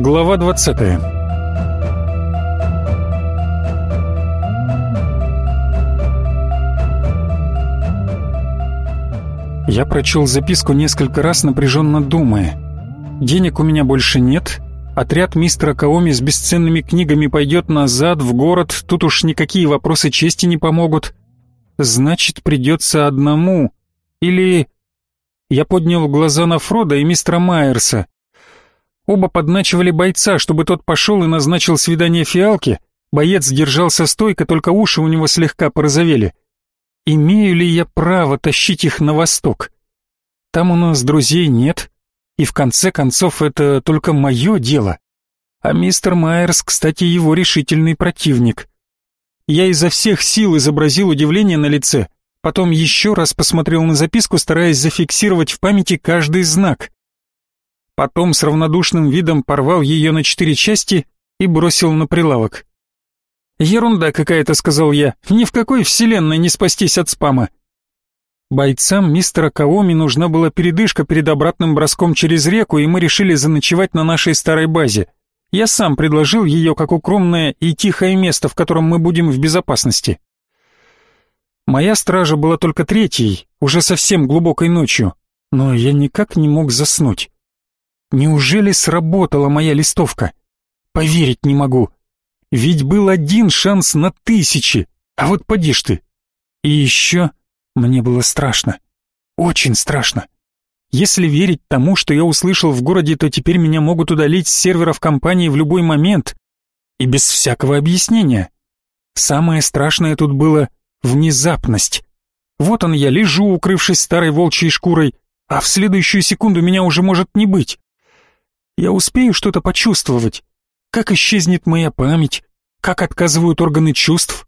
Глава 20 Я прочел записку несколько раз, напряженно думая. Денег у меня больше нет, отряд мистера Каоми с бесценными книгами пойдет назад, в город, тут уж никакие вопросы чести не помогут. Значит, придется одному. Или... Я поднял глаза на Фрода и мистера Майерса. Оба подначивали бойца, чтобы тот пошел и назначил свидание фиалке. Боец держался стойко, только уши у него слегка порозовели. Имею ли я право тащить их на восток? Там у нас друзей нет, и в конце концов это только мое дело. А мистер Майерс, кстати, его решительный противник. Я изо всех сил изобразил удивление на лице, потом еще раз посмотрел на записку, стараясь зафиксировать в памяти каждый знак. Потом с равнодушным видом порвал ее на четыре части и бросил на прилавок. «Ерунда какая-то», — сказал я, — «ни в какой вселенной не спастись от спама». Бойцам мистера Каоми нужна была передышка перед обратным броском через реку, и мы решили заночевать на нашей старой базе. Я сам предложил ее как укромное и тихое место, в котором мы будем в безопасности. Моя стража была только третьей, уже совсем глубокой ночью, но я никак не мог заснуть. Неужели сработала моя листовка? Поверить не могу. Ведь был один шанс на тысячи, а вот поди ж ты. И еще мне было страшно. Очень страшно. Если верить тому, что я услышал в городе, то теперь меня могут удалить с серверов компании в любой момент и без всякого объяснения. Самое страшное тут было внезапность. Вот он я лежу, укрывшись старой волчьей шкурой, а в следующую секунду меня уже может не быть. Я успею что-то почувствовать. Как исчезнет моя память? Как отказывают органы чувств?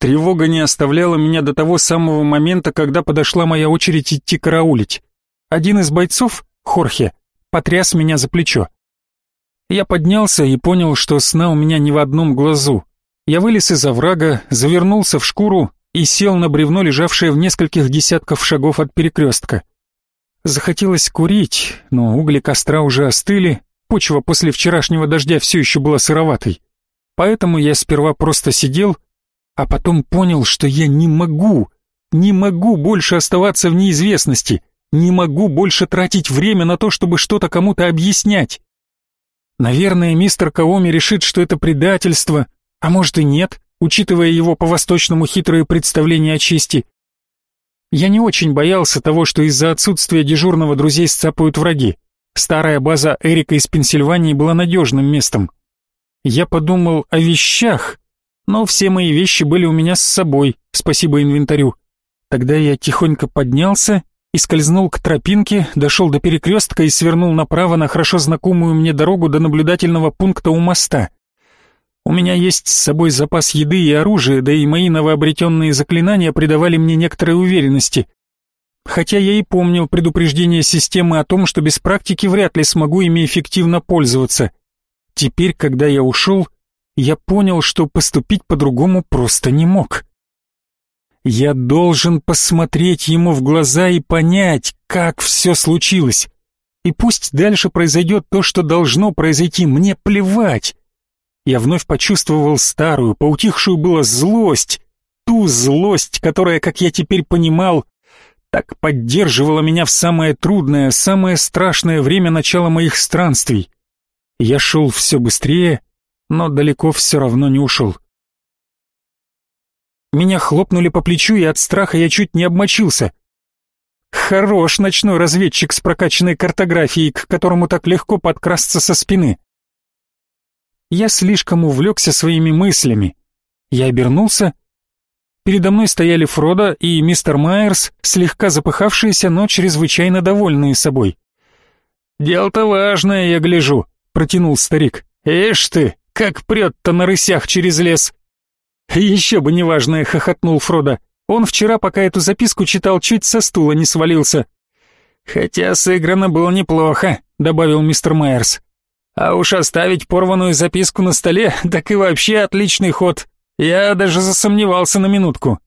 Тревога не оставляла меня до того самого момента, когда подошла моя очередь идти караулить. Один из бойцов, Хорхе, потряс меня за плечо. Я поднялся и понял, что сна у меня ни в одном глазу. Я вылез из оврага, завернулся в шкуру и сел на бревно, лежавшее в нескольких десятков шагов от перекрестка. Захотелось курить, но угли костра уже остыли, почва после вчерашнего дождя все еще была сыроватой. Поэтому я сперва просто сидел, а потом понял, что я не могу, не могу больше оставаться в неизвестности, не могу больше тратить время на то, чтобы что-то кому-то объяснять. Наверное, мистер Каоми решит, что это предательство, а может и нет, учитывая его по-восточному хитрые представления о чести. Я не очень боялся того, что из-за отсутствия дежурного друзей сцапают враги. Старая база Эрика из Пенсильвании была надежным местом. Я подумал о вещах, но все мои вещи были у меня с собой, спасибо инвентарю. Тогда я тихонько поднялся и скользнул к тропинке, дошел до перекрестка и свернул направо на хорошо знакомую мне дорогу до наблюдательного пункта у моста. У меня есть с собой запас еды и оружия, да и мои новообретенные заклинания придавали мне некоторой уверенности. Хотя я и помнил предупреждение системы о том, что без практики вряд ли смогу ими эффективно пользоваться. Теперь, когда я ушел, я понял, что поступить по-другому просто не мог. Я должен посмотреть ему в глаза и понять, как все случилось. И пусть дальше произойдет то, что должно произойти, мне плевать я вновь почувствовал старую, поутихшую было злость, ту злость, которая, как я теперь понимал, так поддерживала меня в самое трудное, самое страшное время начала моих странствий. Я шел все быстрее, но далеко все равно не ушел. Меня хлопнули по плечу, и от страха я чуть не обмочился. Хорош ночной разведчик с прокачанной картографией, к которому так легко подкрасться со спины. Я слишком увлекся своими мыслями. Я обернулся. Передо мной стояли Фродо и мистер Майерс, слегка запыхавшиеся, но чрезвычайно довольные собой. «Дело-то важное, я гляжу», — протянул старик. «Эш ты, как прет-то на рысях через лес!» «Еще бы неважное», — хохотнул Фродо. «Он вчера, пока эту записку читал, чуть со стула не свалился». «Хотя сыграно было неплохо», — добавил мистер Майерс. А уж оставить порванную записку на столе, так и вообще отличный ход. Я даже засомневался на минутку.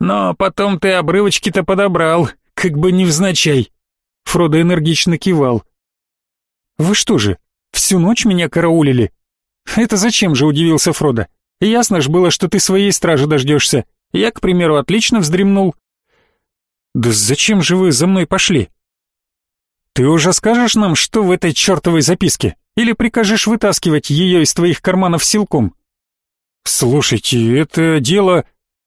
Но потом ты обрывочки-то подобрал, как бы невзначай. Фродо энергично кивал. Вы что же, Всю ночь меня караулили. Это зачем же, удивился Фродо. Ясно ж было, что ты своей стражи дождешься. Я, к примеру, отлично вздремнул. Да зачем же вы за мной пошли? Ты уже скажешь нам, что в этой чертовой записке? Или прикажешь вытаскивать ее из твоих карманов силком? Слушайте, это дело...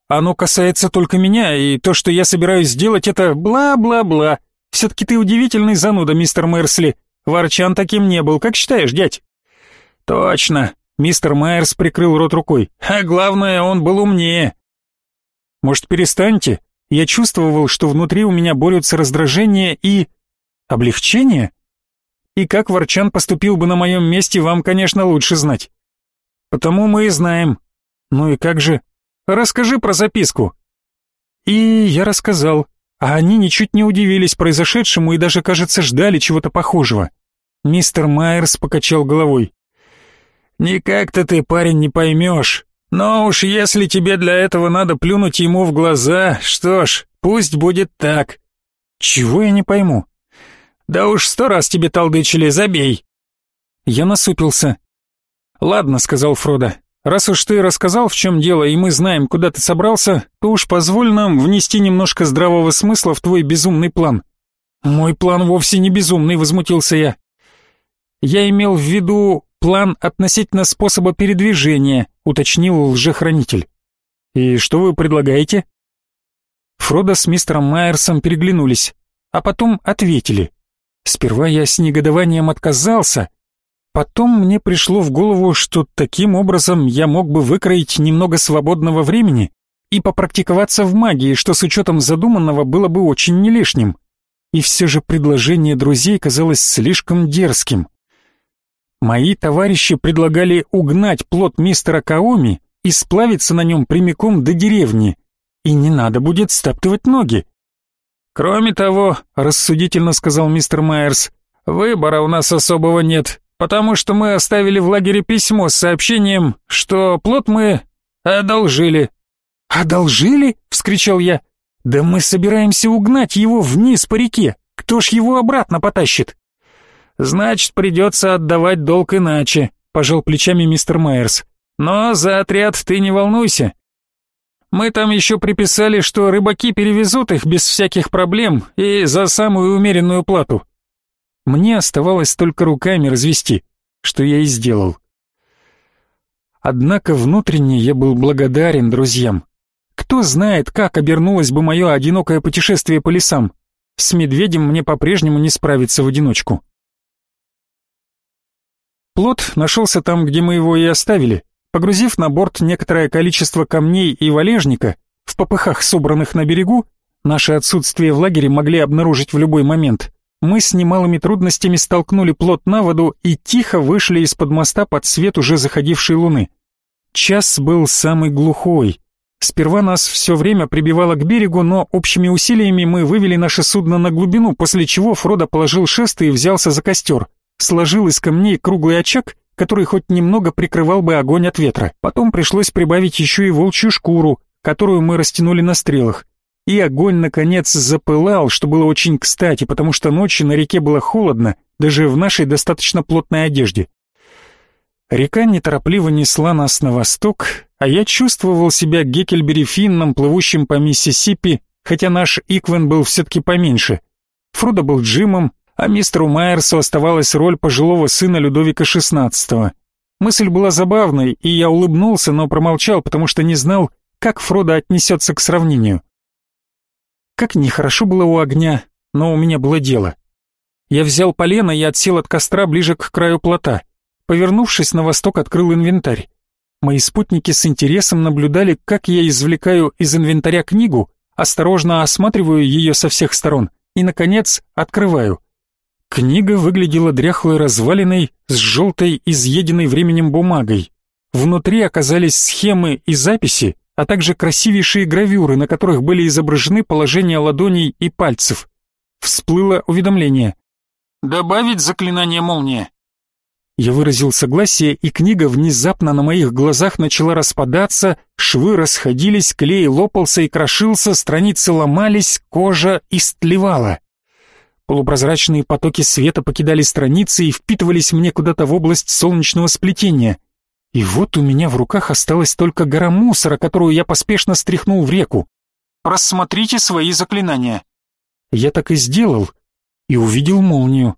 Оно касается только меня, и то, что я собираюсь сделать, это бла-бла-бла. Все-таки ты удивительный зануда, мистер Мерсли. Ворчан таким не был, как считаешь, дядь? Точно. Мистер Майерс прикрыл рот рукой. А главное, он был умнее. Может, перестаньте? Я чувствовал, что внутри у меня борются раздражение и... облегчение. И как Ворчан поступил бы на моем месте, вам, конечно, лучше знать. Потому мы и знаем. Ну и как же? Расскажи про записку. И я рассказал, а они ничуть не удивились произошедшему и даже, кажется, ждали чего-то похожего. Мистер Майерс покачал головой. «Никак-то ты, парень, не поймешь. Но уж если тебе для этого надо плюнуть ему в глаза, что ж, пусть будет так». «Чего я не пойму?» «Да уж сто раз тебе толдычили, забей». Я насупился. «Ладно», — сказал Фродо, Раз уж ты рассказал, в чем дело, и мы знаем, куда ты собрался, то уж позволь нам внести немножко здравого смысла в твой безумный план». «Мой план вовсе не безумный», — возмутился я. «Я имел в виду план относительно способа передвижения», — уточнил лжехранитель. «И что вы предлагаете?» Фродо с мистером Майерсом переглянулись, а потом ответили. Сперва я с негодованием отказался, Потом мне пришло в голову, что таким образом я мог бы выкроить немного свободного времени и попрактиковаться в магии, что с учетом задуманного было бы очень не лишним. И все же предложение друзей казалось слишком дерзким. Мои товарищи предлагали угнать плод мистера Каоми и сплавиться на нем прямиком до деревни, и не надо будет стаптывать ноги. «Кроме того», — рассудительно сказал мистер Майерс, — «выбора у нас особого нет потому что мы оставили в лагере письмо с сообщением, что плод мы одолжили». «Одолжили?» — вскричал я. «Да мы собираемся угнать его вниз по реке. Кто ж его обратно потащит?» «Значит, придется отдавать долг иначе», — пожал плечами мистер Майерс. «Но за отряд ты не волнуйся. Мы там еще приписали, что рыбаки перевезут их без всяких проблем и за самую умеренную плату. Мне оставалось только руками развести, что я и сделал. Однако внутренне я был благодарен друзьям. Кто знает, как обернулось бы мое одинокое путешествие по лесам. С медведем мне по-прежнему не справиться в одиночку. Плот нашелся там, где мы его и оставили. Погрузив на борт некоторое количество камней и валежника, в попыхах, собранных на берегу, наше отсутствие в лагере могли обнаружить в любой момент мы с немалыми трудностями столкнули плот на воду и тихо вышли из-под моста под свет уже заходившей луны. Час был самый глухой. Сперва нас все время прибивало к берегу, но общими усилиями мы вывели наше судно на глубину, после чего Фродо положил шест и взялся за костер. Сложил из камней круглый очаг, который хоть немного прикрывал бы огонь от ветра. Потом пришлось прибавить еще и волчью шкуру, которую мы растянули на стрелах. И огонь, наконец, запылал, что было очень кстати, потому что ночью на реке было холодно, даже в нашей достаточно плотной одежде. Река неторопливо несла нас на восток, а я чувствовал себя Геккельбери Финном, плывущим по Миссисипи, хотя наш Иквен был все-таки поменьше. Фрудо был Джимом, а мистеру Майерсу оставалась роль пожилого сына Людовика XVI. Мысль была забавной, и я улыбнулся, но промолчал, потому что не знал, как Фродо отнесется к сравнению. Как нехорошо было у огня, но у меня было дело. Я взял полено и отсел от костра ближе к краю плота. Повернувшись на восток, открыл инвентарь. Мои спутники с интересом наблюдали, как я извлекаю из инвентаря книгу, осторожно осматриваю ее со всех сторон и, наконец, открываю. Книга выглядела дряхлой развалиной с желтой, изъеденной временем бумагой. Внутри оказались схемы и записи, а также красивейшие гравюры, на которых были изображены положения ладоней и пальцев. Всплыло уведомление. «Добавить заклинание молния». Я выразил согласие, и книга внезапно на моих глазах начала распадаться, швы расходились, клей лопался и крошился, страницы ломались, кожа истлевала. Полупрозрачные потоки света покидали страницы и впитывались мне куда-то в область солнечного сплетения. И вот у меня в руках осталась только гора мусора, которую я поспешно стряхнул в реку. «Просмотрите свои заклинания». Я так и сделал, и увидел молнию.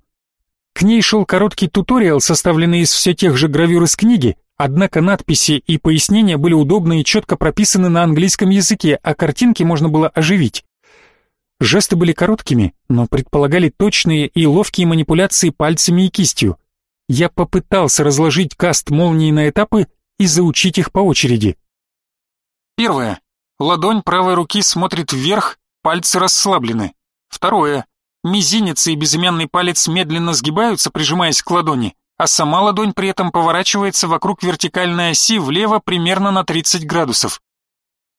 К ней шел короткий туториал, составленный из все тех же гравюр из книги, однако надписи и пояснения были удобно и четко прописаны на английском языке, а картинки можно было оживить. Жесты были короткими, но предполагали точные и ловкие манипуляции пальцами и кистью. Я попытался разложить каст молнии на этапы и заучить их по очереди. Первое. Ладонь правой руки смотрит вверх, пальцы расслаблены. Второе. Мизинец и безымянный палец медленно сгибаются, прижимаясь к ладони, а сама ладонь при этом поворачивается вокруг вертикальной оси влево примерно на 30 градусов.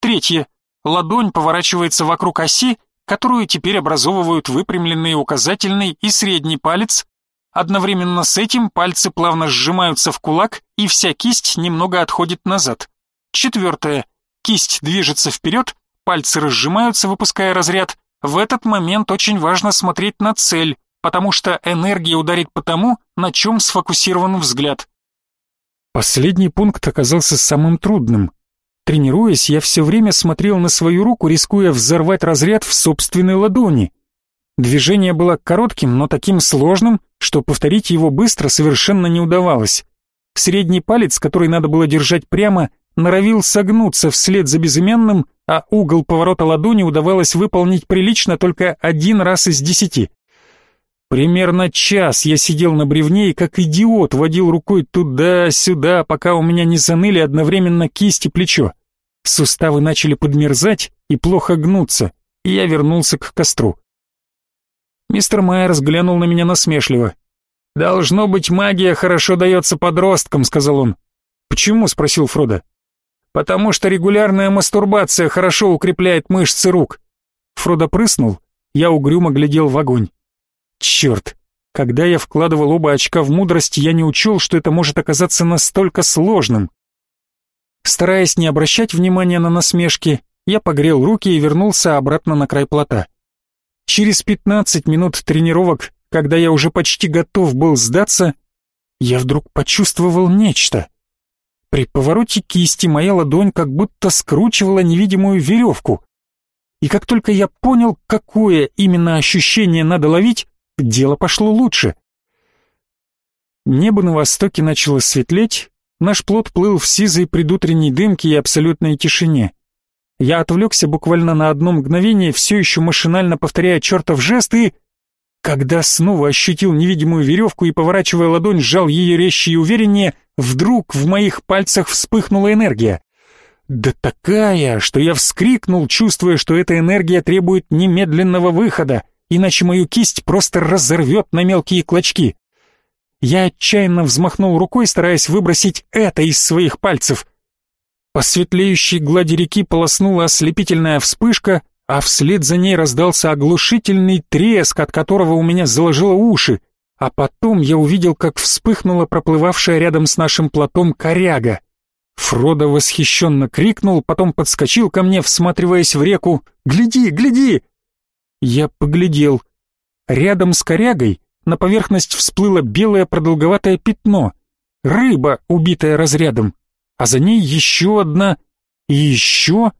Третье. Ладонь поворачивается вокруг оси, которую теперь образовывают выпрямленный указательный и средний палец. Одновременно с этим пальцы плавно сжимаются в кулак, и вся кисть немного отходит назад. Четвертое. Кисть движется вперед, пальцы разжимаются, выпуская разряд, в этот момент очень важно смотреть на цель, потому что энергия ударит по тому, на чем сфокусирован взгляд. Последний пункт оказался самым трудным. Тренируясь, я все время смотрел на свою руку, рискуя взорвать разряд в собственной ладони. Движение было коротким, но таким сложным, что повторить его быстро совершенно не удавалось. Средний палец, который надо было держать прямо, норовил согнуться вслед за безымянным, а угол поворота ладони удавалось выполнить прилично только один раз из десяти. Примерно час я сидел на бревне и как идиот водил рукой туда-сюда, пока у меня не заныли одновременно кисть и плечо. Суставы начали подмерзать и плохо гнуться, и я вернулся к костру. Мистер Майер взглянул на меня насмешливо. «Должно быть, магия хорошо дается подросткам», — сказал он. «Почему?» — спросил Фродо потому что регулярная мастурбация хорошо укрепляет мышцы рук. Фродо прыснул, я угрюмо глядел в огонь. Черт, когда я вкладывал оба очка в мудрость, я не учел, что это может оказаться настолько сложным. Стараясь не обращать внимания на насмешки, я погрел руки и вернулся обратно на край плота. Через 15 минут тренировок, когда я уже почти готов был сдаться, я вдруг почувствовал нечто — при повороте кисти моя ладонь как будто скручивала невидимую веревку. И как только я понял, какое именно ощущение надо ловить, дело пошло лучше. Небо на востоке начало светлеть, наш плод плыл в сизой предутренней дымке и абсолютной тишине. Я отвлекся буквально на одно мгновение, все еще машинально повторяя чертов жест и... Когда снова ощутил невидимую веревку и, поворачивая ладонь, сжал ее резче и увереннее, вдруг в моих пальцах вспыхнула энергия. Да такая, что я вскрикнул, чувствуя, что эта энергия требует немедленного выхода, иначе мою кисть просто разорвет на мелкие клочки. Я отчаянно взмахнул рукой, стараясь выбросить это из своих пальцев. По светлеющей глади реки полоснула ослепительная вспышка, а вслед за ней раздался оглушительный треск, от которого у меня заложило уши, а потом я увидел, как вспыхнула проплывавшая рядом с нашим плотом коряга. Фродо восхищенно крикнул, потом подскочил ко мне, всматриваясь в реку. «Гляди, гляди!» Я поглядел. Рядом с корягой на поверхность всплыло белое продолговатое пятно. Рыба, убитая разрядом. А за ней еще одна. И еще...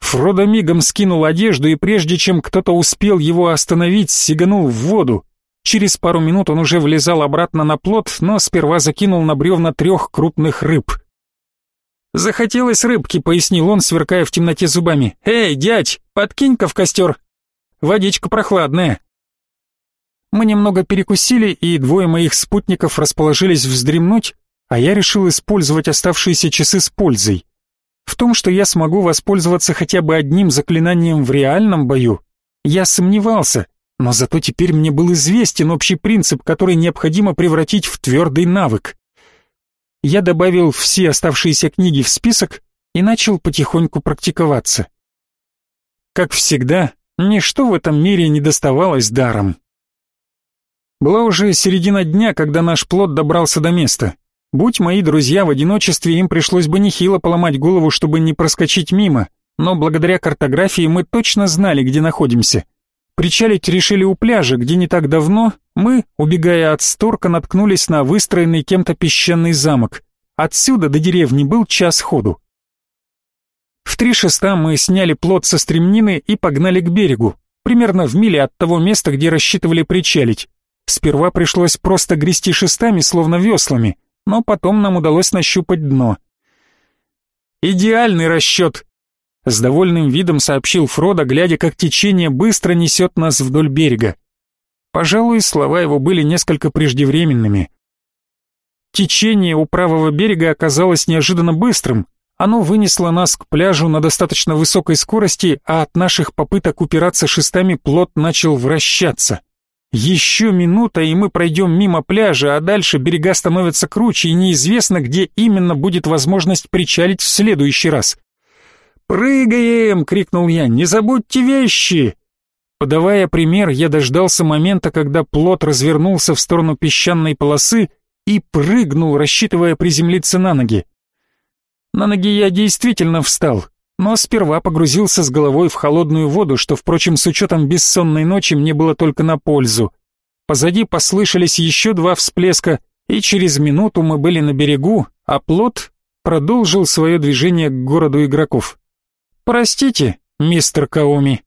Фродо мигом скинул одежду, и прежде чем кто-то успел его остановить, сиганул в воду. Через пару минут он уже влезал обратно на плот, но сперва закинул на бревна трех крупных рыб. «Захотелось рыбки», — пояснил он, сверкая в темноте зубами. «Эй, дядь, подкинь-ка в костер. Водичка прохладная». Мы немного перекусили, и двое моих спутников расположились вздремнуть, а я решил использовать оставшиеся часы с пользой. В том, что я смогу воспользоваться хотя бы одним заклинанием в реальном бою, я сомневался, но зато теперь мне был известен общий принцип, который необходимо превратить в твердый навык. Я добавил все оставшиеся книги в список и начал потихоньку практиковаться. Как всегда, ничто в этом мире не доставалось даром. Была уже середина дня, когда наш плод добрался до места. Будь мои друзья в одиночестве, им пришлось бы нехило поломать голову, чтобы не проскочить мимо, но благодаря картографии мы точно знали, где находимся. Причалить решили у пляжа, где не так давно мы, убегая от сторка, наткнулись на выстроенный кем-то песчаный замок. Отсюда до деревни был час ходу. В три шеста мы сняли плот со стремнины и погнали к берегу, примерно в миле от того места, где рассчитывали причалить. Сперва пришлось просто грести шестами, словно веслами, но потом нам удалось нащупать дно. «Идеальный расчет!» С довольным видом сообщил Фродо, глядя, как течение быстро несет нас вдоль берега. Пожалуй, слова его были несколько преждевременными. Течение у правого берега оказалось неожиданно быстрым. Оно вынесло нас к пляжу на достаточно высокой скорости, а от наших попыток упираться шестами плот начал вращаться. Еще минута, и мы пройдем мимо пляжа, а дальше берега становятся круче, и неизвестно, где именно будет возможность причалить в следующий раз. «Прыгаем!» — крикнул я. «Не забудьте вещи!» Подавая пример, я дождался момента, когда плот развернулся в сторону песчаной полосы и прыгнул, рассчитывая приземлиться на ноги. На ноги я действительно встал, но сперва погрузился с головой в холодную воду, что, впрочем, с учетом бессонной ночи мне было только на пользу. Позади послышались еще два всплеска, и через минуту мы были на берегу, а плот продолжил свое движение к городу игроков. «Простите, мистер Каоми»,